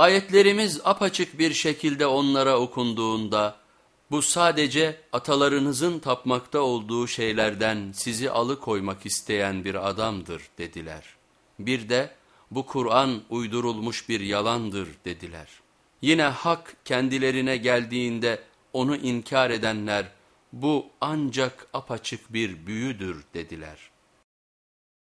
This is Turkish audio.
Ayetlerimiz apaçık bir şekilde onlara okunduğunda bu sadece atalarınızın tapmakta olduğu şeylerden sizi alıkoymak isteyen bir adamdır dediler. Bir de bu Kur'an uydurulmuş bir yalandır dediler. Yine hak kendilerine geldiğinde onu inkar edenler bu ancak apaçık bir büyüdür dediler.